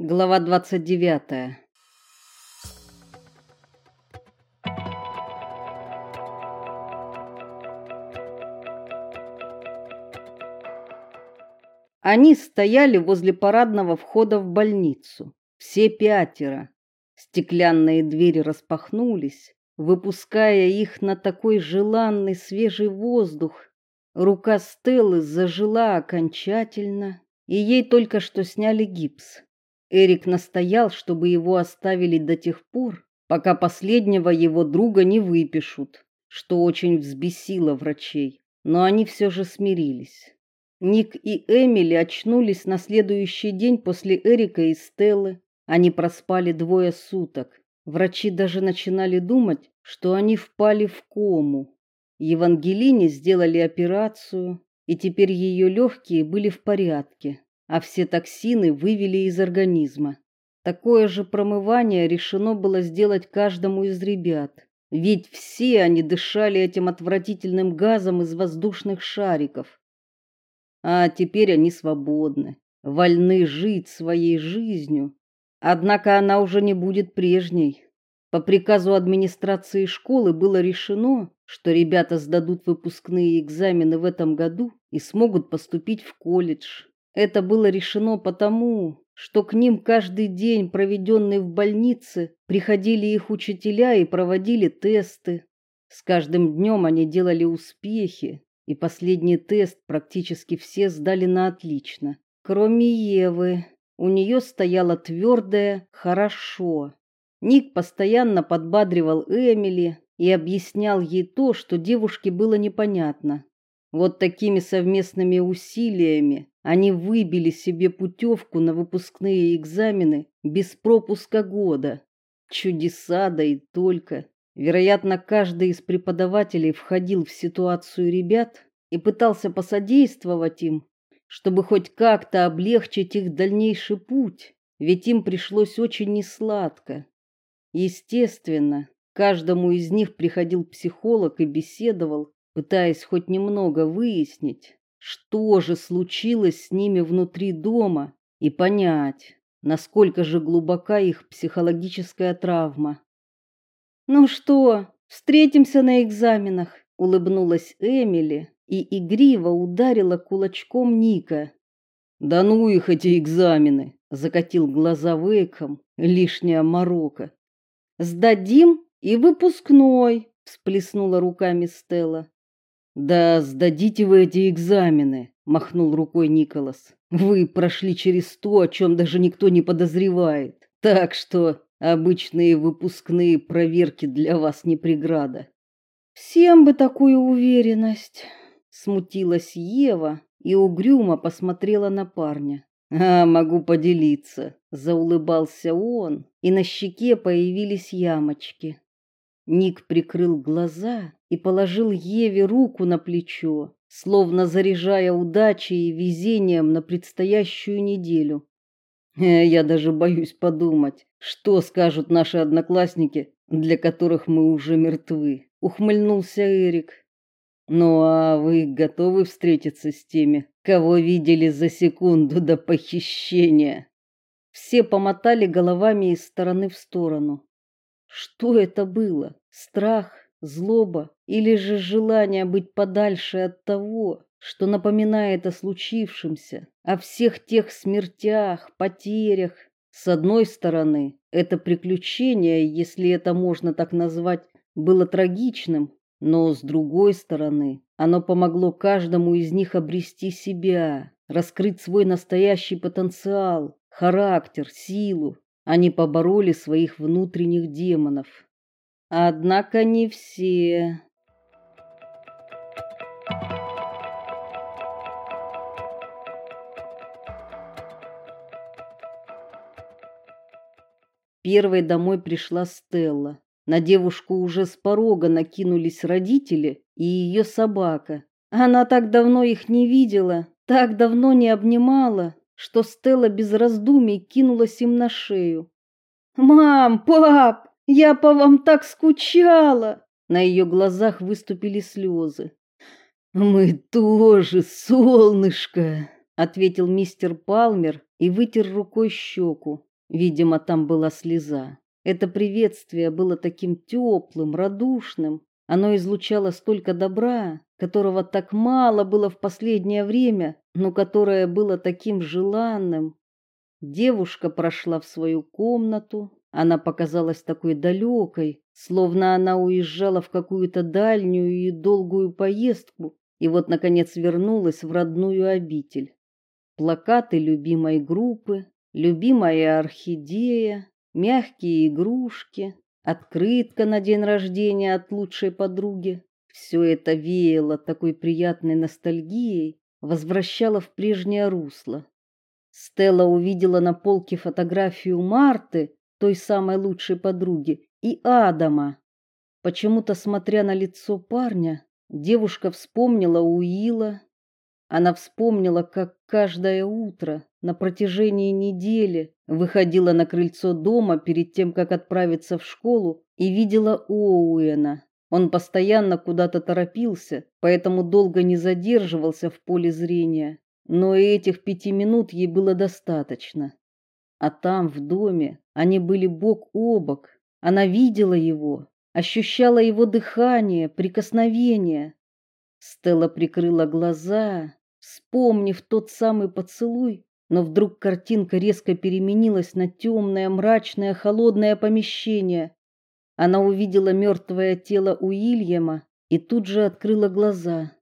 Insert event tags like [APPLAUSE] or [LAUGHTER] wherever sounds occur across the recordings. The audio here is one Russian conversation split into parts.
Глава 29. Они стояли возле парадного входа в больницу, все пятеро. Стеклянные двери распахнулись, выпуская их на такой желанный свежий воздух. Рука Стеллы зажила окончательно, и ей только что сняли гипс. Эрик настоял, чтобы его оставили до тех пор, пока последнего его друга не выпишут, что очень взбесило врачей, но они все же смирились. Ник и Эмили очнулись на следующий день после Эрика и Стеллы. Они проспали двое суток. Врачи даже начинали думать, что они впали в кому. Евангелине сделали операцию, и теперь ее легкие были в порядке а все токсины вывели из организма. Такое же промывание решено было сделать каждому из ребят, ведь все они дышали этим отвратительным газом из воздушных шариков. А теперь они свободны, вольны жить своей жизнью. Однако она уже не будет прежней. По приказу администрации школы было решено, что ребята сдадут выпускные экзамены в этом году и смогут поступить в колледж. Это было решено потому, что к ним каждый день, проведенный в больнице, приходили их учителя и проводили тесты. С каждым днем они делали успехи, и последний тест практически все сдали на отлично, кроме Евы. У нее стояло твердое «хорошо». Ник постоянно подбадривал Эмили и объяснял ей то, что девушке было непонятно. Вот такими совместными усилиями они выбили себе путевку на выпускные экзамены без пропуска года. Чудеса да и только. Вероятно, каждый из преподавателей входил в ситуацию ребят и пытался посодействовать им, чтобы хоть как-то облегчить их дальнейший путь, ведь им пришлось очень несладко. Естественно, каждому из них приходил психолог и беседовал, пытаясь хоть немного выяснить, что же случилось с ними внутри дома и понять, насколько же глубока их психологическая травма. Ну что, встретимся на экзаменах, улыбнулась Эмили и игриво ударила кулачком Ника. Да ну их эти экзамены, закатил глаза Вейком, лишняя морока. Сдадим и выпускной, всплеснула руками Стелла. Да сдадите вы эти экзамены, махнул рукой Николас. Вы прошли через то, о чем даже никто не подозревает. Так что обычные выпускные проверки для вас не преграда. Всем бы такую уверенность, смутилась Ева и угрюмо посмотрела на парня. А, могу поделиться, заулыбался он, и на щеке появились ямочки. Ник прикрыл глаза и положил Еве руку на плечо, словно заряжая удачей и везением на предстоящую неделю. Э, я даже боюсь подумать, что скажут наши одноклассники, для которых мы уже мертвы, ухмыльнулся Эрик. Ну а вы готовы встретиться с теми, кого видели за секунду до похищения? Все помотали головами из стороны в сторону. Что это было? Страх, злоба или же желание быть подальше от того, что напоминает о случившемся, о всех тех смертях, потерях? С одной стороны, это приключение, если это можно так назвать, было трагичным, но с другой стороны, оно помогло каждому из них обрести себя, раскрыть свой настоящий потенциал, характер, силу, они побороли своих внутренних демонов. Однако не все. Первой домой пришла Стелла. На девушку уже с порога накинулись родители и ее собака. Она так давно их не видела, так давно не обнимала что Стелла без раздумий кинулась им на шею. «Мам, пап, я по вам так скучала!» На ее глазах выступили слезы. «Мы тоже, солнышко!» — ответил мистер Палмер и вытер рукой щеку. Видимо, там была слеза. Это приветствие было таким теплым, радушным. Оно излучало столько добра, которого так мало было в последнее время, но которое было таким желанным. Девушка прошла в свою комнату. Она показалась такой далекой, словно она уезжала в какую-то дальнюю и долгую поездку, и вот наконец вернулась в родную обитель. Плакаты любимой группы, любимая орхидея, мягкие игрушки, открытка на день рождения от лучшей подруги. Все это веяло такой приятной ностальгией, возвращало в прежнее русло. Стелла увидела на полке фотографию Марты, той самой лучшей подруги, и Адама. Почему-то, смотря на лицо парня, девушка вспомнила Уилла. Она вспомнила, как каждое утро на протяжении недели выходила на крыльцо дома перед тем, как отправиться в школу, и видела Оуэна. Он постоянно куда-то торопился, поэтому долго не задерживался в поле зрения, но и этих пяти минут ей было достаточно. А там, в доме, они были бок о бок. Она видела его, ощущала его дыхание, прикосновение. Стелла прикрыла глаза, вспомнив тот самый поцелуй, но вдруг картинка резко переменилась на темное, мрачное, холодное помещение. Она увидела мертвое тело Уильяма и тут же открыла глаза.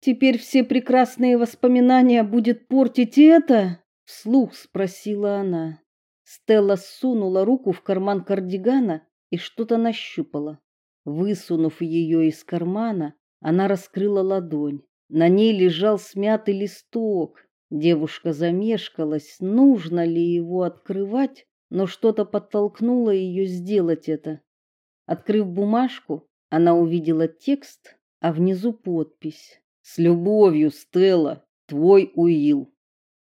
Теперь все прекрасные воспоминания будет портить это? вслух спросила она. Стелла сунула руку в карман кардигана и что-то нащупала. Высунув ее из кармана, она раскрыла ладонь. На ней лежал смятый листок. Девушка замешкалась, нужно ли его открывать, но что-то подтолкнуло ее сделать это. Открыв бумажку, она увидела текст, а внизу подпись: "С любовью, Стелла, твой Уилл".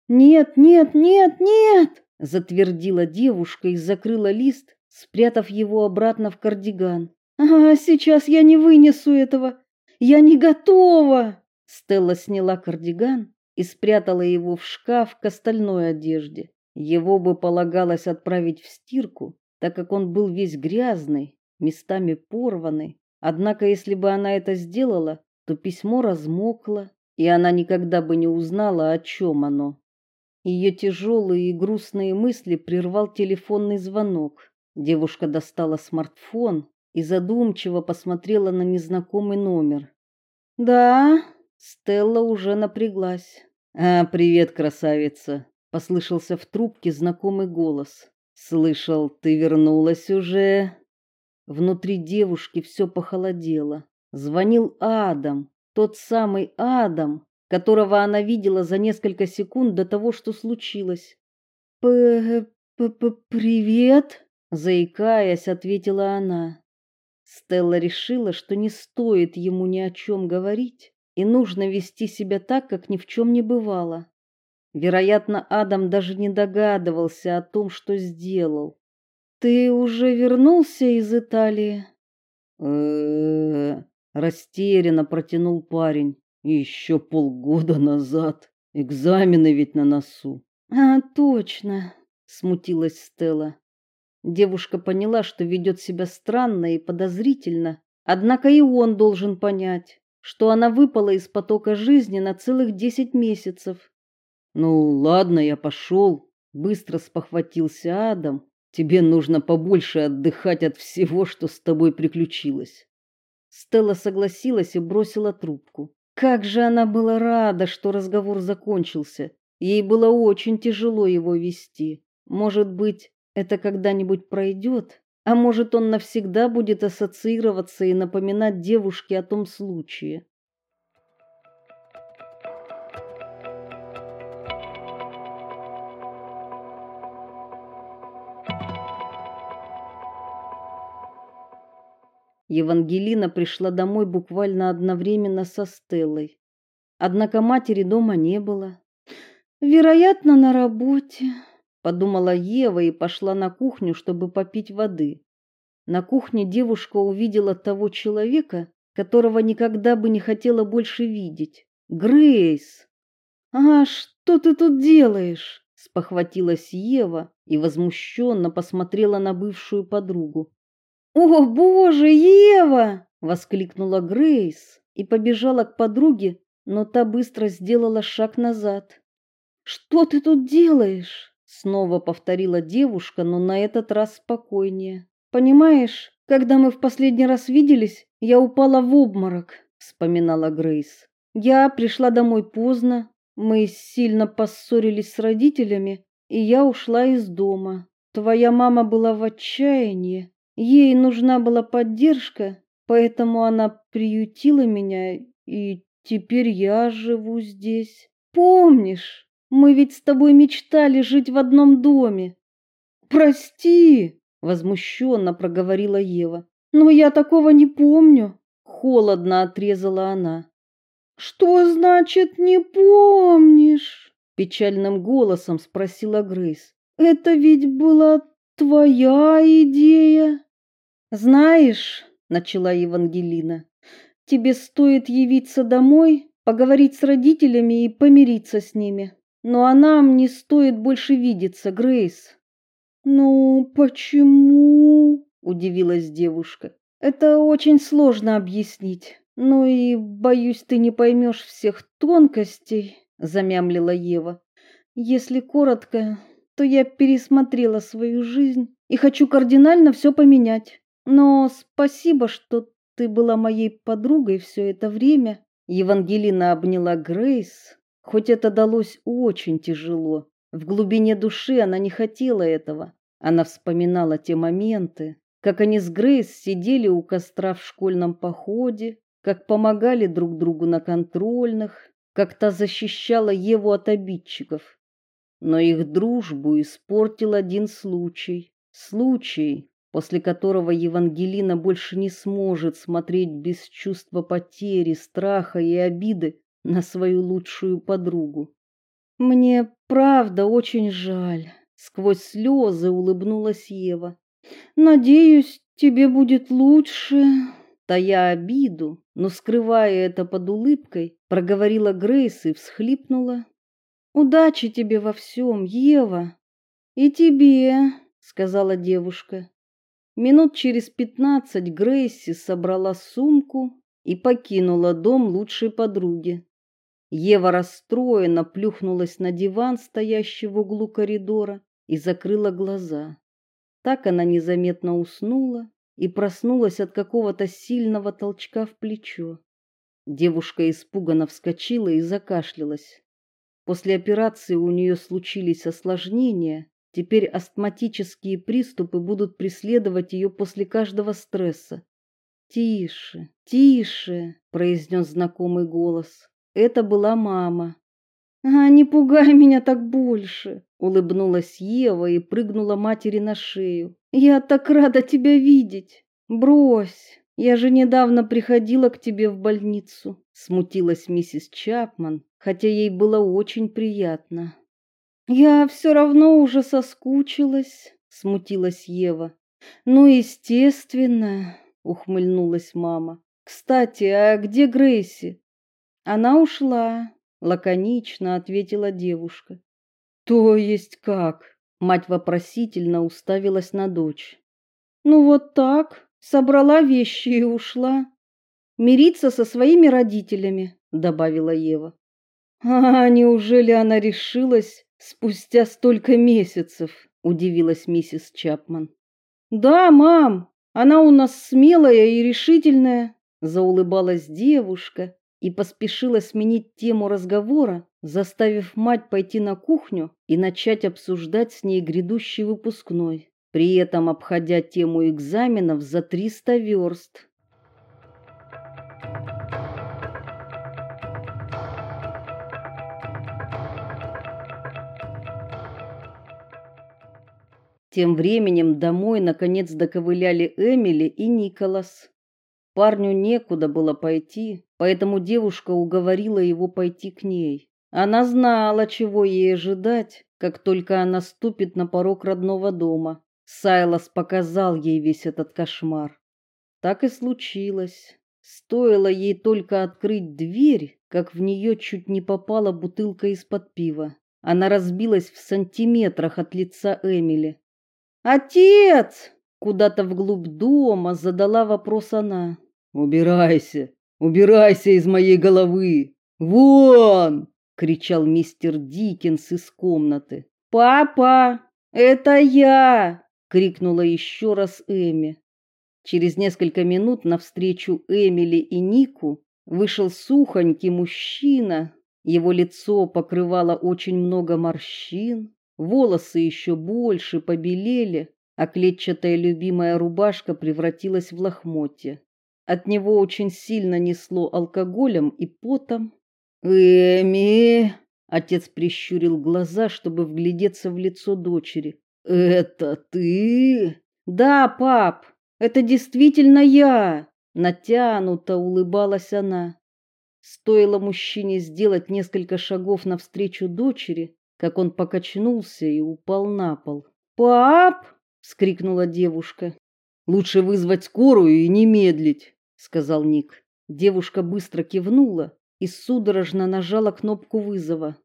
"Нет, нет, нет, нет", затвердила девушка и закрыла лист, спрятав его обратно в кардиган. "А, сейчас я не вынесу этого. Я не готова". Стелла сняла кардиган и спрятала его в шкаф к остальной одежде. Его бы полагалось отправить в стирку, так как он был весь грязный, местами порванный. Однако, если бы она это сделала, то письмо размокло, и она никогда бы не узнала, о чем оно. Ее тяжелые и грустные мысли прервал телефонный звонок. Девушка достала смартфон и задумчиво посмотрела на незнакомый номер. "Да?" Стелла уже напряглась. «А, привет, красавица!» — послышался в трубке знакомый голос. «Слышал, ты вернулась уже?» Внутри девушки все похолодело. Звонил Адам, тот самый Адам, которого она видела за несколько секунд до того, что случилось. «П-п-привет!» — заикаясь, ответила она. Стелла решила, что не стоит ему ни о чем говорить, и нужно вести себя так, как ни в чем не бывало. Вероятно, Адам даже не догадывался о том, что сделал. Ты уже вернулся из Италии? Э, растерянно протянул парень. Еще полгода назад. Экзамены ведь на носу. А, точно, смутилась Стелла. Девушка поняла, что ведет себя странно и подозрительно, однако и он должен понять, что она выпала из потока жизни на целых десять месяцев. Ну, ладно, я пошел. быстро спохватился Адам. Тебе нужно побольше отдыхать от всего, что с тобой приключилось. Стелла согласилась и бросила трубку. Как же она была рада, что разговор закончился. Ей было очень тяжело его вести. Может быть, это когда-нибудь пройдет, а может, он навсегда будет ассоциироваться и напоминать девушке о том случае. Евангелина пришла домой буквально одновременно со Стеллой. Однако матери дома не было. Вероятно, на работе подумала Ева и пошла на кухню, чтобы попить воды. На кухне девушка увидела того человека, которого никогда бы не хотела больше видеть. Грейс. "А что ты тут делаешь?" спохватилась Ева и возмущенно посмотрела на бывшую подругу. "О, боже, Ева!" воскликнула Грейс и побежала к подруге, но та быстро сделала шаг назад. "Что ты тут делаешь?" Снова повторила девушка, но на этот раз спокойнее. "Понимаешь, когда мы в последний раз виделись, я упала в обморок", вспоминала Грейс. "Я пришла домой поздно, мы сильно поссорились с родителями, и я ушла из дома. Твоя мама была в отчаянии, ей нужна была поддержка, поэтому она приютила меня, и теперь я живу здесь. Помнишь, мы ведь с тобой мечтали жить в одном доме. Прости, возмущенно проговорила Ева. Но я такого не помню, холодно отрезала она. Что значит не помнишь? печальным голосом спросила Грейс. Это ведь была твоя идея. Знаешь, начала Евангелина. Тебе стоит явиться домой, поговорить с родителями и помириться с ними. Но а нам не стоит больше видеться, Грейс. Ну, почему? удивилась девушка. Это очень сложно объяснить. Ну и боюсь, ты не поймешь всех тонкостей, замямлила Ева. Если коротко, то я пересмотрела свою жизнь и хочу кардинально все поменять. Но спасибо, что ты была моей подругой все это время. Евангелина обняла Грейс, хоть это далось очень тяжело. В глубине души она не хотела этого. Она вспоминала те моменты, как они с Грейс сидели у костра в школьном походе, как помогали друг другу на контрольных, как та защищала Еву от обидчиков. Но их дружбу испортил один случай. Случай, после которого Евангелина больше не сможет смотреть без чувства потери, страха и обиды на свою лучшую подругу. Мне правда очень жаль, сквозь слезы улыбнулась Ева. Надеюсь, тебе будет лучше. Тая обиду, но скрывая это под улыбкой, проговорила Грейс и всхлипнула. Удачи тебе во всем, Ева. И тебе, сказала девушка. Минут через пятнадцать Грейси собрала сумку и покинула дом лучшей подруги. Ева расстроенно плюхнулась на диван, стоящий в углу коридора, и закрыла глаза. Так она незаметно уснула, и проснулась от какого-то сильного толчка в плечо. Девушка испуганно вскочила и закашлялась. После операции у нее случились осложнения. Теперь астматические приступы будут преследовать ее после каждого стресса. "Тише, тише", произнес знакомый голос. Это была мама. "А не пугай меня так больше", улыбнулась Ева и прыгнула матери на шею. Я так рада тебя видеть. Брось. Я же недавно приходила к тебе в больницу, смутилась миссис Чапман, хотя ей было очень приятно. Я все равно уже соскучилась, смутилась Ева. Ну, естественно, ухмыльнулась мама. Кстати, а где Грейси? Она ушла, лаконично ответила девушка. То есть как? Мать вопросительно уставилась на дочь. Ну вот так, собрала вещи и ушла. Мириться со своими родителями, добавила Ева. А неужели она решилась спустя столько месяцев? удивилась миссис Чапман. Да, мам, она у нас смелая и решительная, заулыбалась девушка и поспешила сменить тему разговора, заставив мать пойти на кухню и начать обсуждать с ней грядущий выпускной, при этом обходя тему экзаменов за 300 верст. Тем временем домой наконец доковыляли Эмили и Николас. Парню некуда было пойти, поэтому девушка уговорила его пойти к ней. Она знала, чего ей ожидать, как только она ступит на порог родного дома. Сайлас показал ей весь этот кошмар. Так и случилось. Стоило ей только открыть дверь, как в нее чуть не попала бутылка из-под пива. Она разбилась в сантиметрах от лица Эмили. «Отец!» — куда-то вглубь дома задала вопрос она. «Убирайся! Убирайся из моей головы! Вон!» — кричал мистер Диккенс из комнаты. «Папа, это я!» — крикнула еще раз Эми. Через несколько минут навстречу Эмили и Нику вышел сухонький мужчина. Его лицо покрывало очень много морщин, волосы еще больше побелели, а клетчатая любимая рубашка превратилась в лохмотья. От него очень сильно несло алкоголем и потом. «Эми!» — отец прищурил глаза, чтобы вглядеться в лицо дочери. «Это ты?» «Да, пап, это действительно я!» Натянуто улыбалась она. Стоило мужчине сделать несколько шагов навстречу дочери, как он покачнулся и упал на пол. «Пап!» — вскрикнула девушка. «Лучше вызвать скорую и не медлить», — сказал Ник. Девушка быстро кивнула и судорожно нажала кнопку вызова.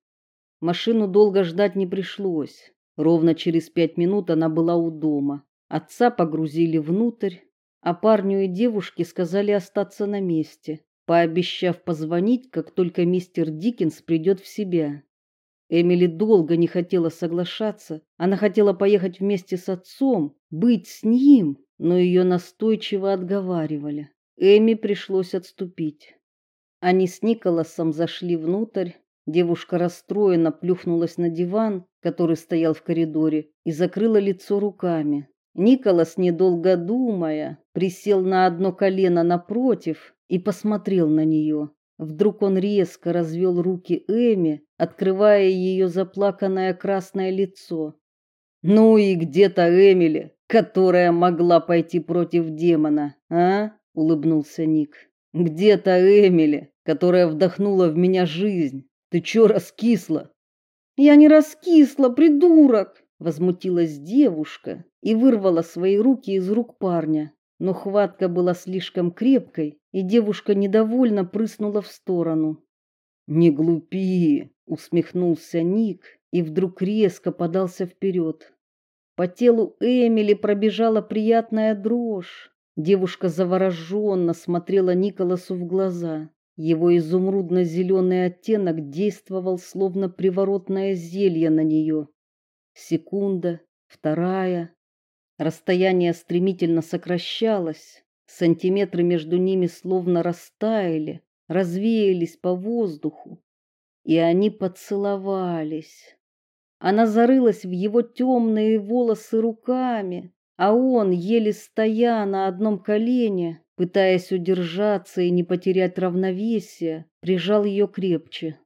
Машину долго ждать не пришлось. Ровно через пять минут она была у дома. Отца погрузили внутрь, а парню и девушке сказали остаться на месте, пообещав позвонить, как только мистер Диккенс придет в себя. Эмили долго не хотела соглашаться. Она хотела поехать вместе с отцом, быть с ним, но ее настойчиво отговаривали. Эми пришлось отступить. Они с Николасом зашли внутрь. Девушка расстроенно плюхнулась на диван, который стоял в коридоре, и закрыла лицо руками. Николас, недолго думая, присел на одно колено напротив и посмотрел на нее. Вдруг он резко развел руки Эми, открывая ее заплаканное красное лицо. Ну и где-то Эмили, которая могла пойти против демона, а? Улыбнулся Ник. Где-то Эмили, которая вдохнула в меня жизнь. Ты чё раскисла? Я не раскисла, придурок, возмутилась девушка и вырвала свои руки из рук парня но хватка была слишком крепкой, и девушка недовольно прыснула в сторону. "Не глупи", усмехнулся Ник и вдруг резко подался вперед. По телу Эмили пробежала приятная дрожь. Девушка завороженно смотрела Николасу в глаза. Его изумрудно зеленый оттенок действовал словно приворотное зелье на нее. Секунда, вторая, Расстояние стремительно сокращалось, сантиметры между ними словно растаяли, развеялись по воздуху, и они поцеловались. Она зарылась в его темные волосы руками, а он, еле стоя на одном колене, пытаясь удержаться и не потерять равновесие, прижал ее крепче.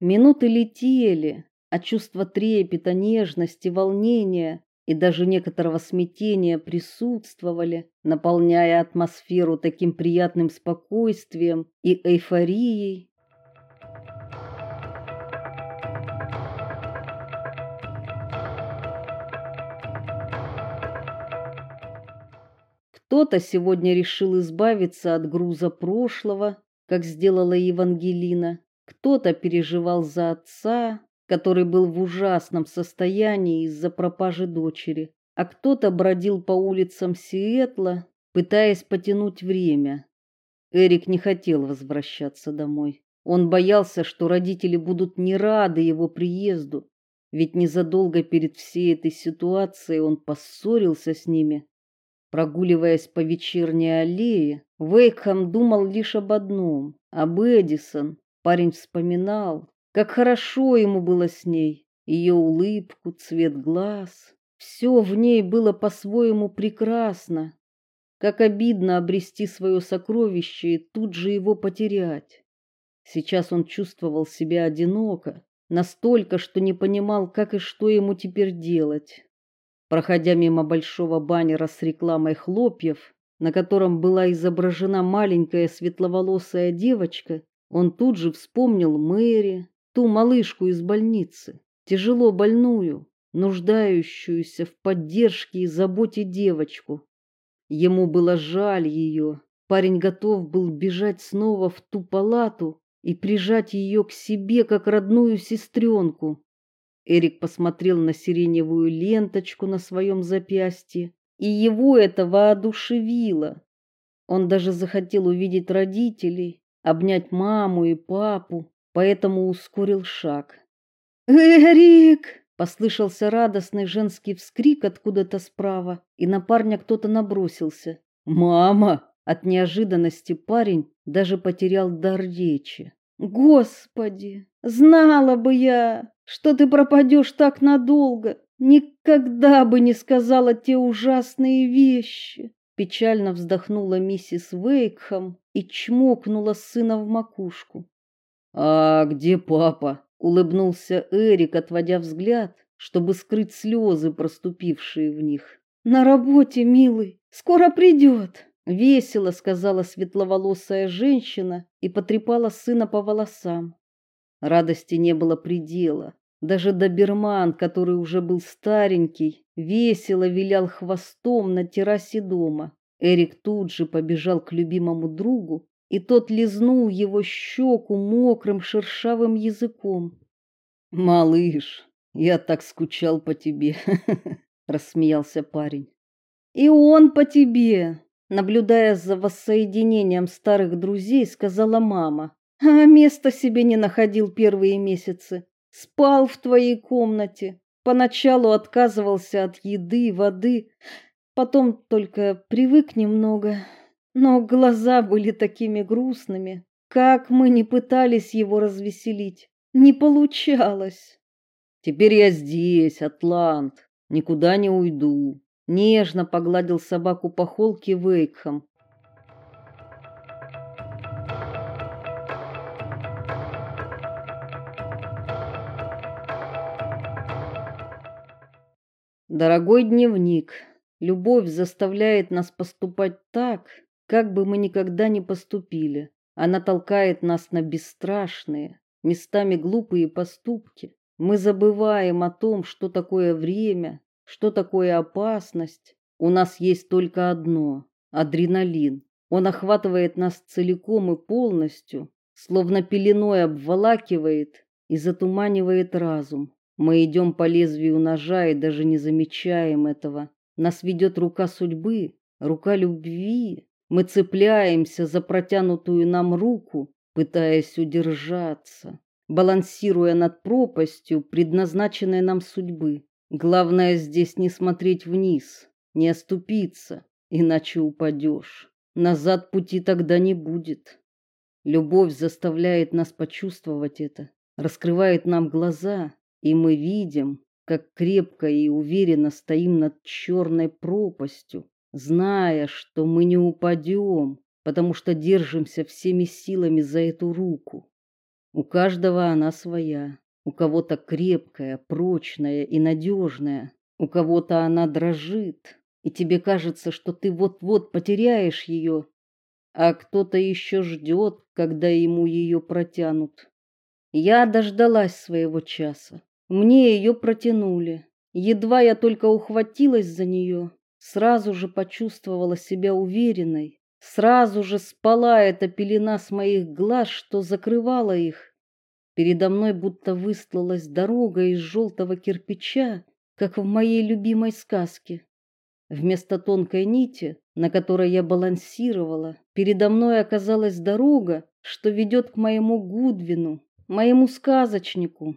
Минуты летели, а чувство трепета, нежности, волнения и даже некоторого смятения присутствовали, наполняя атмосферу таким приятным спокойствием и эйфорией. Кто-то сегодня решил избавиться от груза прошлого, как сделала Евангелина. Кто-то переживал за отца, который был в ужасном состоянии из-за пропажи дочери, а кто-то бродил по улицам Сиэтла, пытаясь потянуть время. Эрик не хотел возвращаться домой. Он боялся, что родители будут не рады его приезду, ведь незадолго перед всей этой ситуацией он поссорился с ними. Прогуливаясь по вечерней аллее, Вейкхам думал лишь об одном об Эдисон. Парень вспоминал, как хорошо ему было с ней, ее улыбку, цвет глаз, все в ней было по-своему прекрасно. Как обидно обрести свое сокровище и тут же его потерять. Сейчас он чувствовал себя одиноко, настолько, что не понимал, как и что ему теперь делать. Проходя мимо большого баннера с рекламой хлопьев, на котором была изображена маленькая светловолосая девочка, он тут же вспомнил Мэри, ту малышку из больницы, тяжело больную, нуждающуюся в поддержке и заботе девочку. Ему было жаль ее. Парень готов был бежать снова в ту палату и прижать ее к себе как родную сестренку. Эрик посмотрел на сиреневую ленточку на своем запястье, и его это воодушевило. Он даже захотел увидеть родителей, обнять маму и папу, поэтому ускорил шаг. «Эрик!» — послышался радостный женский вскрик откуда-то справа, и на парня кто-то набросился. «Мама!» От неожиданности парень даже потерял дар речи. «Господи! Знала бы я, что ты пропадешь так надолго! Никогда бы не сказала те ужасные вещи!» Печально вздохнула миссис Вейкхам и чмокнула сына в макушку. «А где папа?» — улыбнулся Эрик, отводя взгляд, чтобы скрыть слезы, проступившие в них. «На работе, милый, скоро придет!» — весело сказала светловолосая женщина и потрепала сына по волосам. Радости не было предела. Даже доберман, который уже был старенький, весело вилял хвостом на террасе дома. Эрик тут же побежал к любимому другу, и тот лизнул его щеку мокрым шершавым языком. "Малыш, я так скучал по тебе", [LAUGHS] рассмеялся парень. "И он по тебе", наблюдая за воссоединением старых друзей, сказала мама. "А места себе не находил первые месяцы. Спал в твоей комнате, поначалу отказывался от еды, воды, потом только привык немного, но глаза были такими грустными, как мы не пытались его развеселить, не получалось. Теперь я здесь, Атлант, никуда не уйду. Нежно погладил собаку по холке Вейкхам. Дорогой дневник, любовь заставляет нас поступать так, как бы мы никогда не поступили. Она толкает нас на бесстрашные, местами глупые поступки. Мы забываем о том, что такое время, что такое опасность. У нас есть только одно адреналин. Он охватывает нас целиком и полностью, словно пеленой обволакивает и затуманивает разум. Мы идем по лезвию ножа и даже не замечаем этого. Нас ведет рука судьбы, рука любви. Мы цепляемся за протянутую нам руку, пытаясь удержаться, балансируя над пропастью, предназначенной нам судьбы. Главное здесь не смотреть вниз, не оступиться, иначе упадешь. Назад пути тогда не будет. Любовь заставляет нас почувствовать это, раскрывает нам глаза, и мы видим, как крепко и уверенно стоим над черной пропастью, зная, что мы не упадем, потому что держимся всеми силами за эту руку. У каждого она своя. У кого-то крепкая, прочная и надежная, у кого-то она дрожит, и тебе кажется, что ты вот-вот потеряешь ее, а кто-то еще ждет, когда ему ее протянут. Я дождалась своего часа. Мне ее протянули. Едва я только ухватилась за нее, сразу же почувствовала себя уверенной. Сразу же спала эта пелена с моих глаз, что закрывала их. Передо мной будто выстлалась дорога из желтого кирпича, как в моей любимой сказке. Вместо тонкой нити, на которой я балансировала, передо мной оказалась дорога, что ведет к моему Гудвину, моему сказочнику,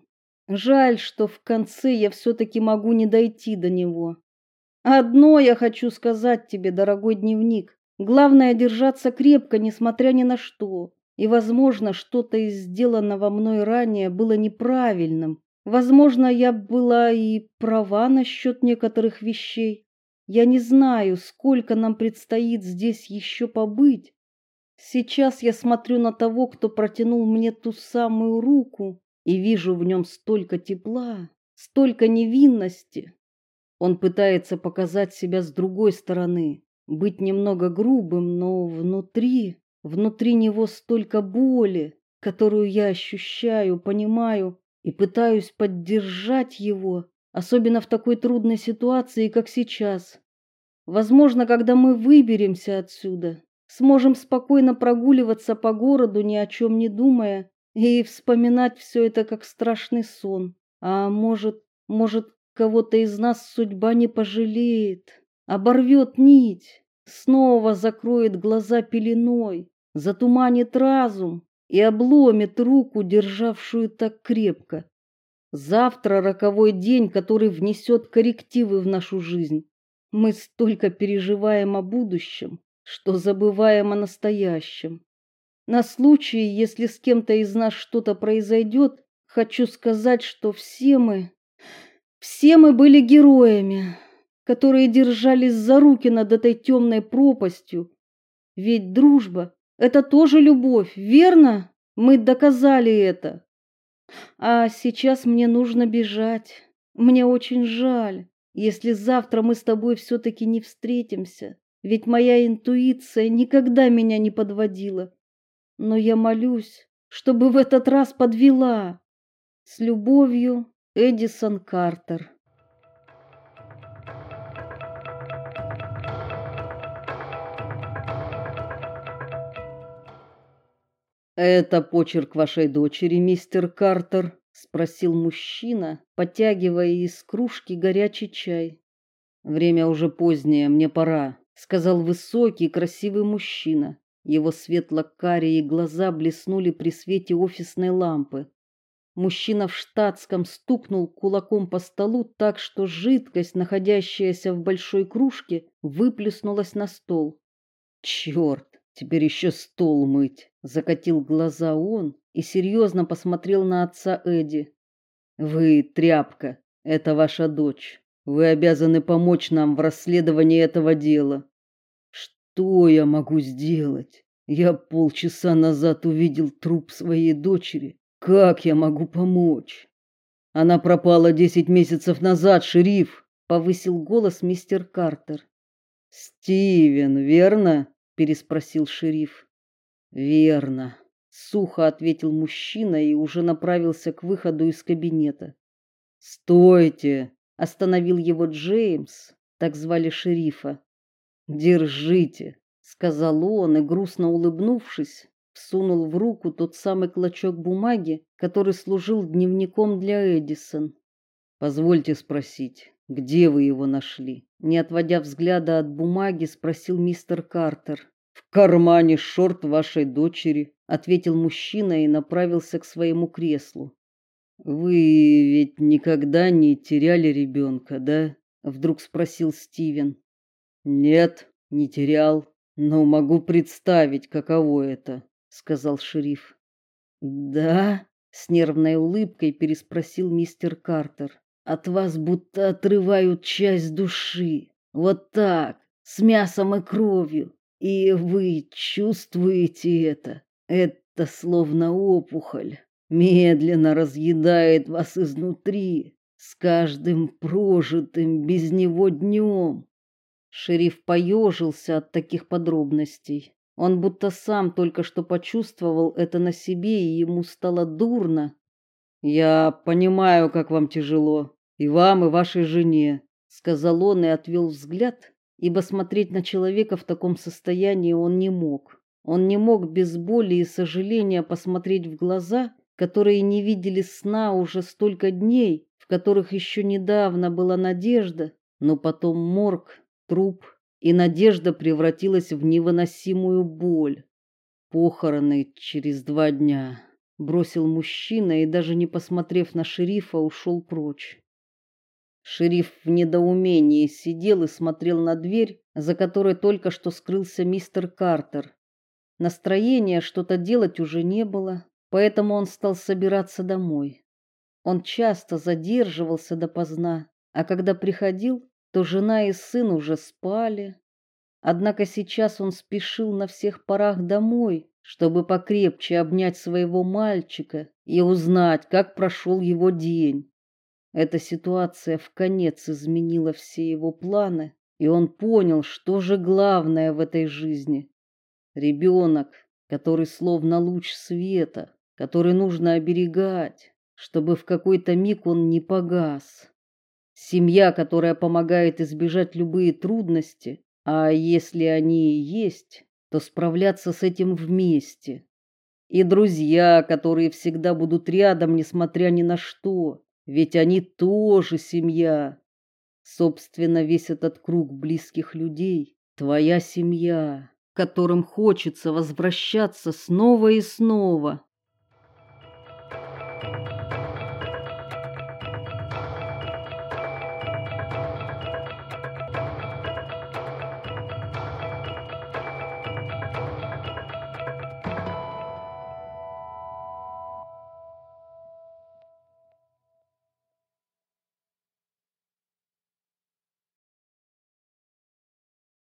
Жаль, что в конце я все таки могу не дойти до него. Одно я хочу сказать тебе, дорогой дневник. Главное держаться крепко, несмотря ни на что. И, возможно, что-то из сделанного мной ранее было неправильным. Возможно, я была и права насчет некоторых вещей. Я не знаю, сколько нам предстоит здесь еще побыть. Сейчас я смотрю на того, кто протянул мне ту самую руку, и вижу в нем столько тепла, столько невинности. Он пытается показать себя с другой стороны, быть немного грубым, но внутри, внутри него столько боли, которую я ощущаю, понимаю и пытаюсь поддержать его, особенно в такой трудной ситуации, как сейчас. Возможно, когда мы выберемся отсюда, сможем спокойно прогуливаться по городу, ни о чем не думая, и вспоминать все это как страшный сон. А может, может, кого-то из нас судьба не пожалеет, оборвет нить, снова закроет глаза пеленой, затуманит разум и обломит руку, державшую так крепко. Завтра роковой день, который внесет коррективы в нашу жизнь. Мы столько переживаем о будущем, что забываем о настоящем. На случай, если с кем-то из нас что-то произойдет, хочу сказать, что все мы все мы были героями, которые держались за руки над этой темной пропастью. Ведь дружба это тоже любовь, верно? Мы доказали это. А сейчас мне нужно бежать. Мне очень жаль, если завтра мы с тобой все таки не встретимся. Ведь моя интуиция никогда меня не подводила. Но я молюсь, чтобы в этот раз подвела. С любовью, Эдисон Картер. Это почерк вашей дочери, мистер Картер, спросил мужчина, потягивая из кружки горячий чай. Время уже позднее, мне пора, сказал высокий, красивый мужчина. Его светло-карие глаза блеснули при свете офисной лампы. Мужчина в штатском стукнул кулаком по столу так, что жидкость, находящаяся в большой кружке, выплеснулась на стол. Черт! Теперь еще стол мыть. Закатил глаза он и серьезно посмотрел на отца Эди. Вы тряпка, это ваша дочь. Вы обязаны помочь нам в расследовании этого дела. Что я могу сделать? Я полчаса назад увидел труп своей дочери. Как я могу помочь? Она пропала десять месяцев назад, шериф, повысил голос мистер Картер. Стивен, верно? переспросил шериф. Верно, сухо ответил мужчина и уже направился к выходу из кабинета. Стойте, остановил его Джеймс, так звали шерифа. Держите, сказал он и грустно улыбнувшись, всунул в руку тот самый клочок бумаги, который служил дневником для Эдисон. Позвольте спросить, где вы его нашли? Не отводя взгляда от бумаги, спросил мистер Картер. В кармане шорт вашей дочери, ответил мужчина и направился к своему креслу. Вы ведь никогда не теряли ребенка, да? вдруг спросил Стивен. Нет, не терял, но могу представить, каково это, сказал шериф. Да, с нервной улыбкой переспросил мистер Картер. От вас будто отрывают часть души. Вот так, с мясом и кровью. И вы чувствуете это. Это словно опухоль. Медленно разъедает вас изнутри, с каждым прожитым без него днем. Шериф поежился от таких подробностей. Он будто сам только что почувствовал это на себе, и ему стало дурно. Я понимаю, как вам тяжело, и вам, и вашей жене, сказал он и отвел взгляд, ибо смотреть на человека в таком состоянии он не мог. Он не мог без боли и сожаления посмотреть в глаза, которые не видели сна уже столько дней, в которых еще недавно была надежда, но потом морг, труп, и надежда превратилась в невыносимую боль. Похороны через два дня, бросил мужчина и даже не посмотрев на шерифа, ушел прочь. Шериф в недоумении сидел и смотрел на дверь, за которой только что скрылся мистер Картер. Настроения что-то делать уже не было, поэтому он стал собираться домой. Он часто задерживался допоздна, а когда приходил, то жена и сын уже спали. Однако сейчас он спешил на всех парах домой, чтобы покрепче обнять своего мальчика и узнать, как прошел его день. Эта ситуация в конец изменила все его планы, и он понял, что же главное в этой жизни. Ребенок, который словно луч света, который нужно оберегать, чтобы в какой-то миг он не погас. Семья, которая помогает избежать любые трудности, а если они и есть, то справляться с этим вместе. И друзья, которые всегда будут рядом, несмотря ни на что, Ведь они тоже семья. Собственно, весь этот круг близких людей твоя семья, которым хочется возвращаться снова и снова.